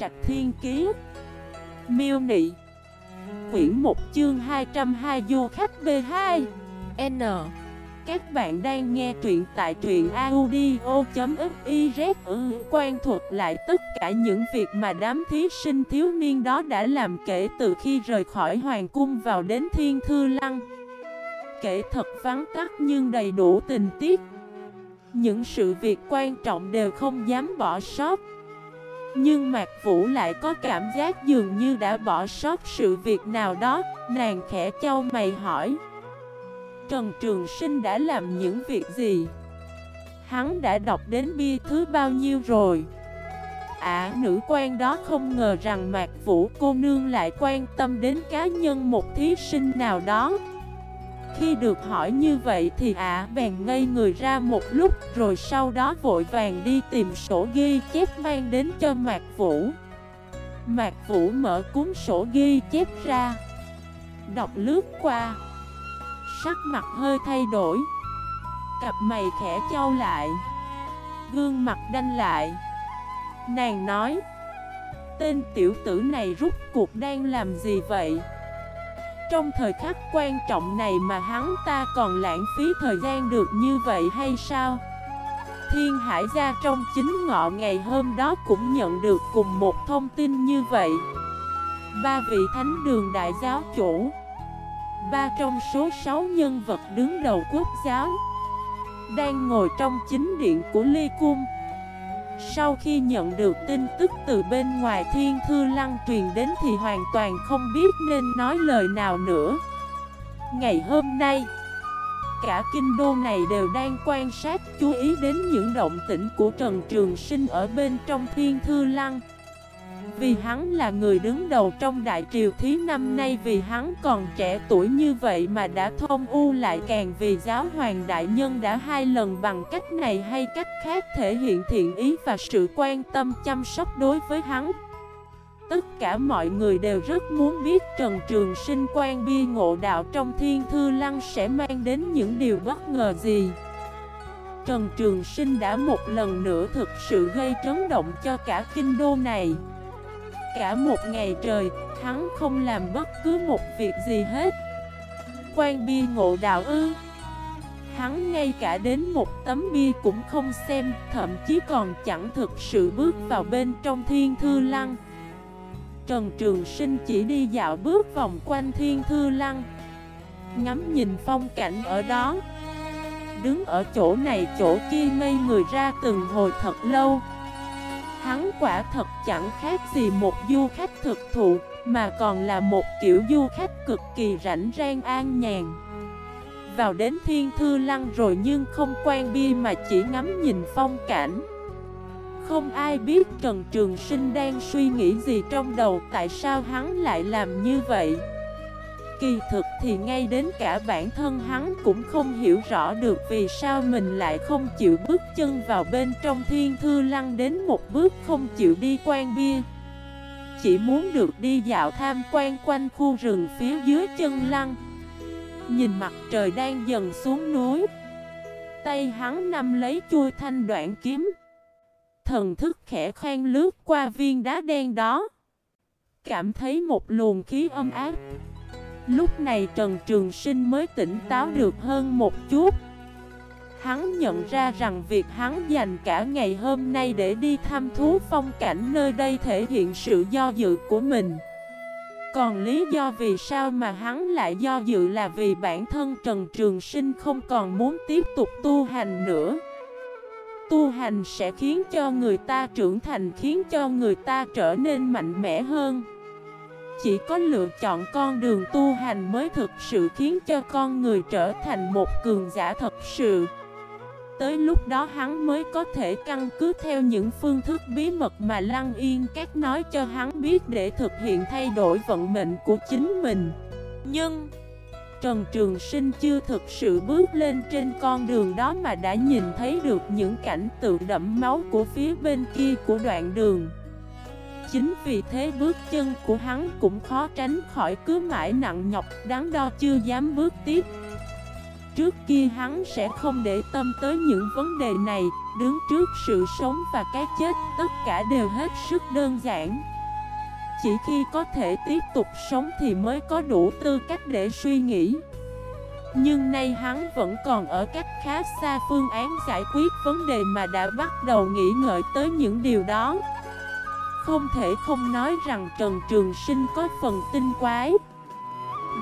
Trạch Thiên Kiế Miêu Nị. Quyển 1 chương 202 Du khách B2 N. Các bạn đang nghe truyện tại truyện audio.xyz ừ, Quan thuật lại tất cả những việc mà đám thí sinh thiếu niên đó đã làm kể từ khi rời khỏi Hoàng Cung vào đến Thiên Thư Lăng. Kể thật vắng tắt nhưng đầy đủ tình tiết. Những sự việc quan trọng đều không dám bỏ sót nhưng Mạc Vũ lại có cảm giác dường như đã bỏ sót sự việc nào đó, Nàng khẽ châu mày hỏi Trần Trường Sinh đã làm những việc gì? Hắn đã đọc đến bia thứ bao nhiêu rồi? Ả nữ quan đó không ngờ rằng Mạc Vũ cô nương lại quan tâm đến cá nhân một thí sinh nào đó khi được hỏi như vậy thì ả bèn ngây người ra một lúc, Rồi sau đó vội vàng đi tìm sổ ghi chép mang đến cho Mạc Vũ. Mạc Vũ mở cuốn sổ ghi chép ra, Đọc lướt qua. Sắc mặt hơi thay đổi, Cặp mày khẽ trao lại, Gương mặt đanh lại. Nàng nói, Tên tiểu tử này rút cuộc đang làm gì vậy? Trong thời khắc quan trọng này mà hắn ta còn lãng phí thời gian được như vậy hay sao? Thiên Hải gia trong chính ngọ ngày hôm đó cũng nhận được cùng một thông tin như vậy Ba vị thánh đường đại giáo chủ, Ba trong số sáu nhân vật đứng đầu quốc giáo, Đang ngồi trong chính điện của Ly Cung sau khi nhận được tin tức từ bên ngoài, thiên thư lăng truyền đến thì hoàn toàn không biết nên nói lời nào nữa. Ngày hôm nay, Cả kinh đô này đều đang quan sát, chú ý đến những động tĩnh của Trần Trường Sinh ở bên trong thiên thư lăng vì hắn là người đứng đầu trong đại triều thí năm nay, vì hắn còn trẻ tuổi như vậy mà đã thông u lại càng vì giáo hoàng đại nhân đã hai lần bằng cách này hay cách khác thể hiện thiện ý và sự quan tâm chăm sóc đối với hắn. Tất cả mọi người đều rất muốn biết Trần Trường Sinh quan bia ngộ đạo trong thiên thư lăng sẽ mang đến những điều bất ngờ gì. Trần Trường Sinh đã một lần nữa thực sự gây chấn động cho cả kinh đô này. Cả một ngày trời, hắn không làm bất cứ một việc gì hết. Quan bia ngộ đạo ư? Hắn ngay cả đến một tấm bia cũng không xem Thậm chí còn chẳng thực sự bước vào bên trong thiên thư lăng. Trần Trường Sinh chỉ đi dạo bước vòng quanh thiên thư lăng Ngắm nhìn phong cảnh ở đó. Đứng ở chỗ này chỗ kia ngây người ra từng hồi thật lâu. Hắn quả thật chẳng khác gì một du khách thực thụ, Mà còn là một kiểu du khách cực kỳ rảnh rang an nhàn. Vào đến thiên thư lăng rồi nhưng không quan bia mà chỉ ngắm nhìn phong cảnh. Không ai biết Trần Trường Sinh đang suy nghĩ gì trong đầu, Tại sao hắn lại làm như vậy? Kỳ thực thì ngay đến cả bản thân hắn cũng không hiểu rõ được vì sao mình lại không chịu bước chân vào bên trong thiên thư lăng đến một bước không chịu đi quan bia. Chỉ muốn được đi dạo tham quan quanh khu rừng phía dưới chân lăng. Nhìn mặt trời đang dần xuống núi. Tay hắn nắm lấy chui thanh đoạn kiếm. Thần thức khẽ khoan lướt qua viên đá đen đó. Cảm thấy một luồng khí âm áp. Lúc này Trần Trường Sinh mới tỉnh táo được hơn một chút. Hắn nhận ra rằng việc hắn dành cả ngày hôm nay để đi thăm thú phong cảnh nơi đây thể hiện sự do dự của mình. Còn lý do vì sao mà hắn lại do dự là vì bản thân Trần Trường Sinh không còn muốn tiếp tục tu hành nữa. Tu hành sẽ khiến cho người ta trưởng thành, khiến cho người ta trở nên mạnh mẽ hơn chỉ có lựa chọn con đường tu hành mới thực sự khiến cho con người trở thành một cường giả thật sự. Tới lúc đó hắn mới có thể căn cứ theo những phương thức bí mật mà Lăng Yên Các nói cho hắn biết để thực hiện thay đổi vận mệnh của chính mình. Nhưng, Trần Trường Sinh chưa thực sự bước lên trên con đường đó mà đã nhìn thấy được những cảnh tượng đẫm máu của phía bên kia của đoạn đường. Chính vì thế bước chân của hắn cũng khó tránh khỏi cứ mãi nặng nhọc, đáng đo chưa dám bước tiếp. Trước kia hắn sẽ không để tâm tới những vấn đề này, Đứng trước sự sống và cái chết, tất cả đều hết sức đơn giản. Chỉ khi có thể tiếp tục sống thì mới có đủ tư cách để suy nghĩ. Nhưng nay hắn vẫn còn ở cách khá xa phương án giải quyết vấn đề mà đã bắt đầu nghĩ ngợi tới những điều đó. Không thể không nói rằng Trần Trường Sinh có phần tinh quái.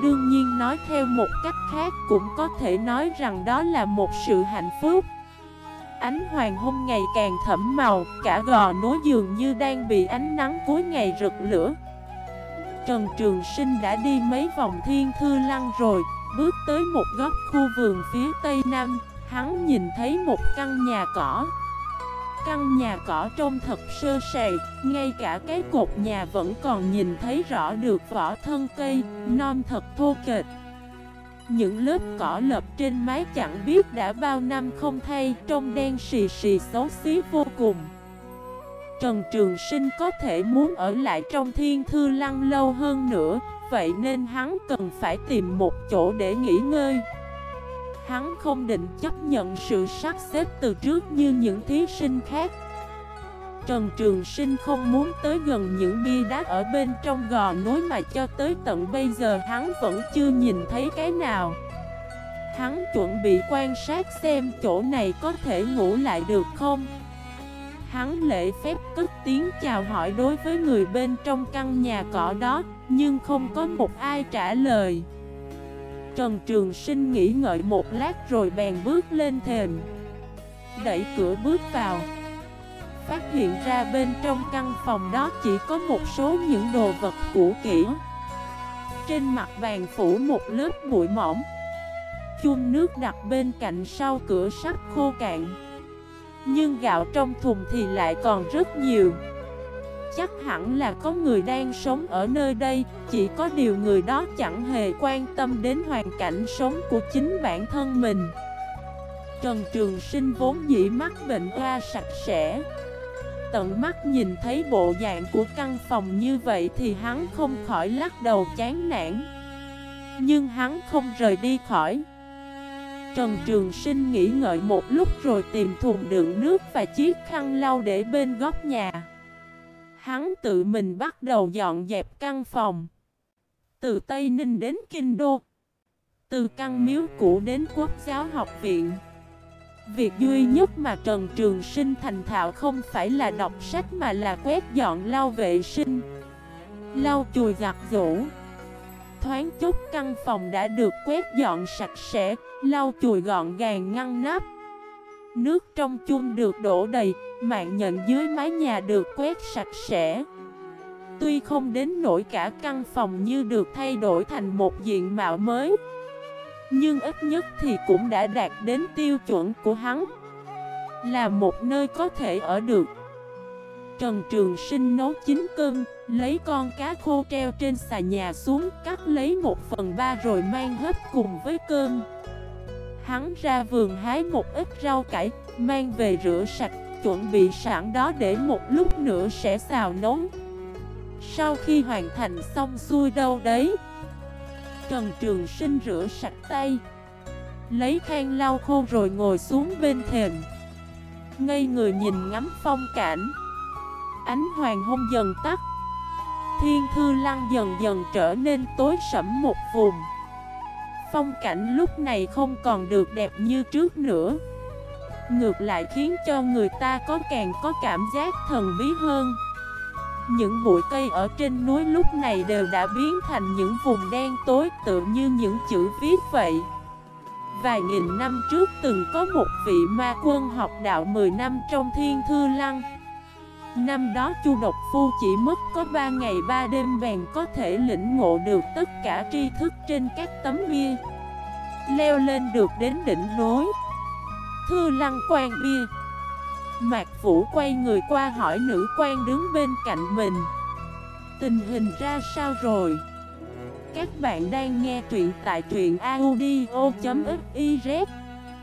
Đương nhiên nói theo một cách khác cũng có thể nói rằng đó là một sự hạnh phúc. Ánh hoàng hôn ngày càng thẫm màu, cả gò núi dường như đang bị ánh nắng cuối ngày rực lửa. Trần Trường Sinh đã đi mấy vòng thiên thư lăng rồi, bước tới một góc khu vườn phía tây nam, hắn nhìn thấy một căn nhà cỏ. Căn nhà cỏ trông thật sơ sài, ngay cả cái cột nhà vẫn còn nhìn thấy rõ được vỏ thân cây, non thật thô kệch. Những lớp cỏ lập trên mái chẳng biết đã bao năm không thay, trông đen xì xì xấu xí vô cùng. Trần Trường Sinh có thể muốn ở lại trong thiên thư lăng lâu hơn nữa, vậy nên hắn cần phải tìm một chỗ để nghỉ ngơi. Hắn không định chấp nhận sự sắp xếp từ trước như những thí sinh khác. Trần Trường Sinh không muốn tới gần những bia đá ở bên trong gò núi mà cho tới tận bây giờ hắn vẫn chưa nhìn thấy cái nào. Hắn chuẩn bị quan sát xem chỗ này có thể ngủ lại được không. Hắn lễ phép cất tiếng chào hỏi đối với người bên trong căn nhà cỏ đó, Nhưng không có một ai trả lời. Trần Trường Sinh nghĩ ngợi một lát rồi bèn bước lên thềm. Đẩy cửa bước vào. Phát hiện ra bên trong căn phòng đó chỉ có một số những đồ vật cũ kỹ. Trên mặt bàn phủ một lớp bụi mỏng Chung nước đặt bên cạnh sau cửa sắt khô cạn. Nhưng gạo trong thùng thì lại còn rất nhiều chắc hẳn là có người đang sống ở nơi đây, Chỉ có điều người đó chẳng hề quan tâm đến hoàn cảnh sống của chính bản thân mình. Trần Trường Sinh vốn dĩ mắc bệnh hoa sạch sẽ. Tận mắt nhìn thấy bộ dạng của căn phòng như vậy thì hắn không khỏi lắc đầu chán nản. Nhưng hắn không rời đi khỏi. Trần Trường Sinh nghĩ ngợi một lúc rồi tìm thùng đựng nước và chiếc khăn lau để bên góc nhà. Hắn tự mình bắt đầu dọn dẹp căn phòng. Từ Tây Ninh đến Kinh Đô. Từ căn miếu cũ đến quốc giáo học viện. Việc duy nhất mà Trần Trường Sinh thành thạo không phải là đọc sách mà là quét dọn lau vệ sinh. Lau chùi giặt rũ. Thoáng chút căn phòng đã được quét dọn sạch sẽ, lau chùi gọn gàng ngăn nắp. Nước trong chung được đổ đầy, mạng nhận dưới mái nhà được quét sạch sẽ. Tuy không đến nỗi cả căn phòng như được thay đổi thành một diện mạo mới Nhưng ít nhất thì cũng đã đạt đến tiêu chuẩn của hắn. Là một nơi có thể ở được. Trần Trường Sinh nấu chín cơm Lấy con cá khô treo trên xà nhà xuống Cắt lấy một phần ba rồi mang hết cùng với cơm. Hắn ra vườn hái một ít rau cải, Mang về rửa sạch, Chuẩn bị sẵn đó để một lúc nữa sẽ xào nấu. Sau khi hoàn thành xong xuôi đâu đấy, Trần Trường Sinh rửa sạch tay, Lấy khăn lau khô rồi ngồi xuống bên thềm. Ngây người nhìn ngắm phong cảnh. Ánh hoàng hôn dần tắt, Thiên thư lăng dần dần trở nên tối sẫm một vùng. Phong cảnh lúc này không còn được đẹp như trước nữa. Ngược lại khiến cho người ta có càng có cảm giác thần bí hơn. Những bụi cây ở trên núi lúc này đều đã biến thành những vùng đen tối tự như những chữ viết vậy. Vài nghìn năm trước từng có một vị ma quân học đạo 10 năm trong thiên thư lăng. Năm đó Chu Độc Phu chỉ mất có 3 ngày 3 đêm bèn có thể lĩnh ngộ được tất cả tri thức trên các tấm bia. Leo lên được đến đỉnh núi. Thư lăng quan bia. Mạc Vũ quay người qua hỏi nữ quan đứng bên cạnh mình. Tình hình ra sao rồi? Các bạn đang nghe truyện tại truyện audio.fif